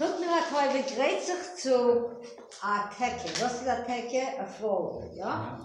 פון דער קוי ווי גрэיצט צו אַ קירכע, דאס איז אַ קירכע אַפֿו, יא?